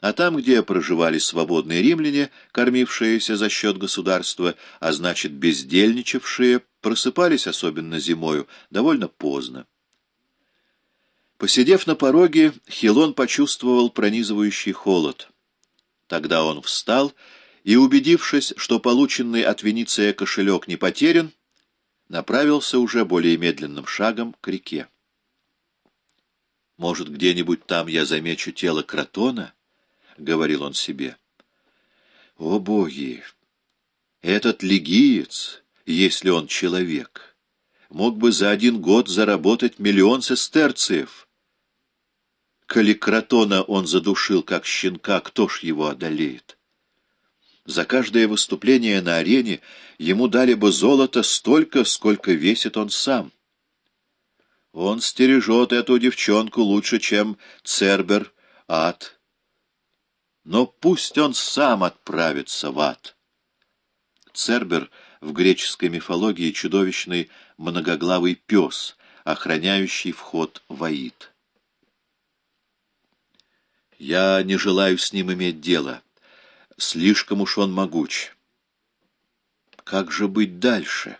А там, где проживали свободные римляне, кормившиеся за счет государства, а значит бездельничавшие, просыпались, особенно зимою, довольно поздно. Посидев на пороге, Хилон почувствовал пронизывающий холод. Тогда он встал и, убедившись, что полученный от Венеция кошелек не потерян, направился уже более медленным шагом к реке. «Может, где-нибудь там я замечу тело Кротона?» — говорил он себе. «О, боги! Этот легиец, если он человек, мог бы за один год заработать миллион сестерциев. Коли Кротона он задушил, как щенка, кто ж его одолеет?» За каждое выступление на арене ему дали бы золото столько, сколько весит он сам. Он стережет эту девчонку лучше, чем Цербер, ад. Но пусть он сам отправится в ад. Цербер в греческой мифологии чудовищный многоглавый пес, охраняющий вход в Аид. Я не желаю с ним иметь дело. Слишком уж он могуч. Как же быть дальше?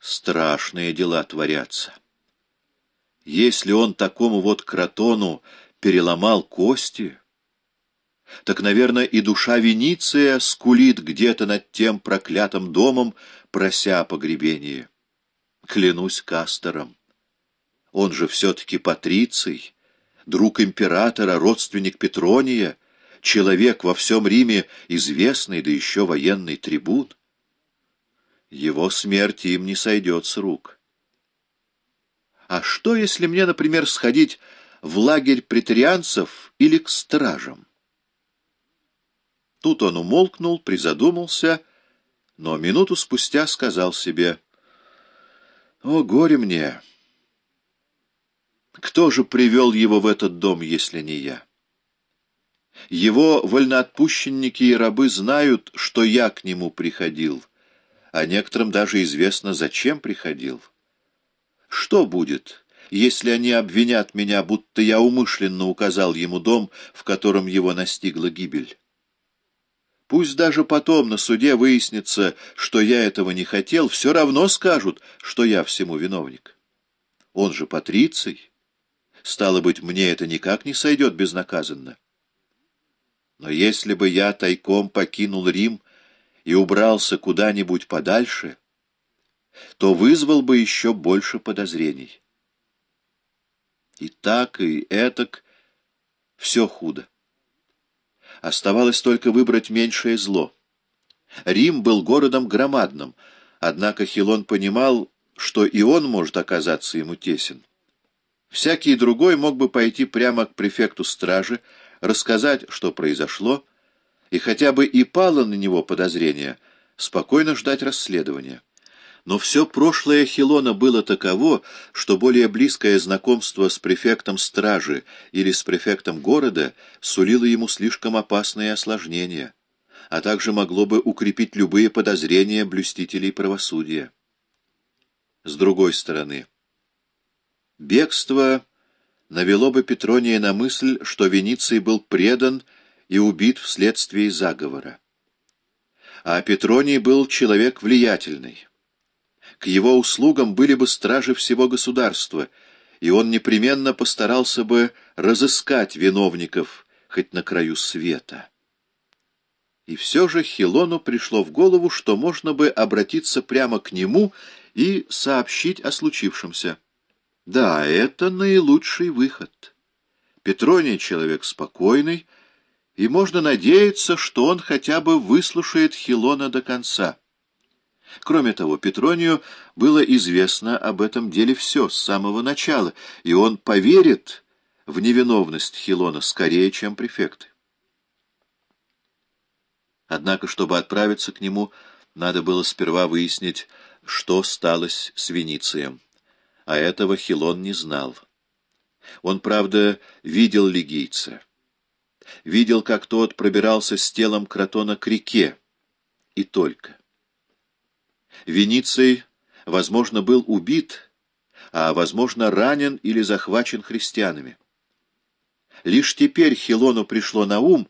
Страшные дела творятся. Если он такому вот кротону переломал кости, так, наверное, и душа Вениция скулит где-то над тем проклятым домом, прося о. Клянусь Кастером. Он же все-таки патриций, друг императора, родственник Петрония, человек во всем Риме известный, да еще военный трибун. Его смерть им не сойдет с рук. А что, если мне, например, сходить в лагерь претарианцев или к стражам? Тут он умолкнул, призадумался, но минуту спустя сказал себе, «О, горе мне! Кто же привел его в этот дом, если не я?» Его вольноотпущенники и рабы знают, что я к нему приходил, а некоторым даже известно, зачем приходил. Что будет, если они обвинят меня, будто я умышленно указал ему дом, в котором его настигла гибель? Пусть даже потом на суде выяснится, что я этого не хотел, все равно скажут, что я всему виновник. Он же патриций. Стало быть, мне это никак не сойдет безнаказанно. Но если бы я тайком покинул Рим и убрался куда-нибудь подальше, то вызвал бы еще больше подозрений. И так, и этак все худо. Оставалось только выбрать меньшее зло. Рим был городом громадным, однако Хилон понимал, что и он может оказаться ему тесен. Всякий другой мог бы пойти прямо к префекту стражи, рассказать, что произошло, и хотя бы и пало на него подозрение, спокойно ждать расследования. Но все прошлое Хилона было таково, что более близкое знакомство с префектом стражи или с префектом города сулило ему слишком опасные осложнения, а также могло бы укрепить любые подозрения блюстителей правосудия. С другой стороны, бегство навело бы Петрония на мысль, что Вениций был предан и убит вследствие заговора. А Петроний был человек влиятельный. К его услугам были бы стражи всего государства, и он непременно постарался бы разыскать виновников хоть на краю света. И все же Хилону пришло в голову, что можно бы обратиться прямо к нему и сообщить о случившемся. Да, это наилучший выход. Петроний человек спокойный, и можно надеяться, что он хотя бы выслушает Хилона до конца. Кроме того, Петронию было известно об этом деле все с самого начала, и он поверит в невиновность Хилона скорее, чем префекты. Однако, чтобы отправиться к нему, надо было сперва выяснить, что сталось с Веницием а этого Хилон не знал. Он, правда, видел лигийца. Видел, как тот пробирался с телом кротона к реке. И только. Вениций, возможно, был убит, а, возможно, ранен или захвачен христианами. Лишь теперь Хилону пришло на ум,